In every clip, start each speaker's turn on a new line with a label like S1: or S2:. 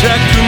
S1: Check the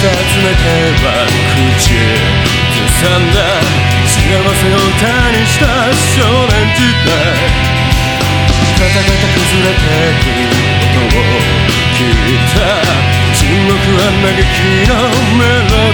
S1: めては口ずさんだ幸せを歌にした少年時代。カタカタ崩れていく音を聞いた。沈黙は嘆きのメロディ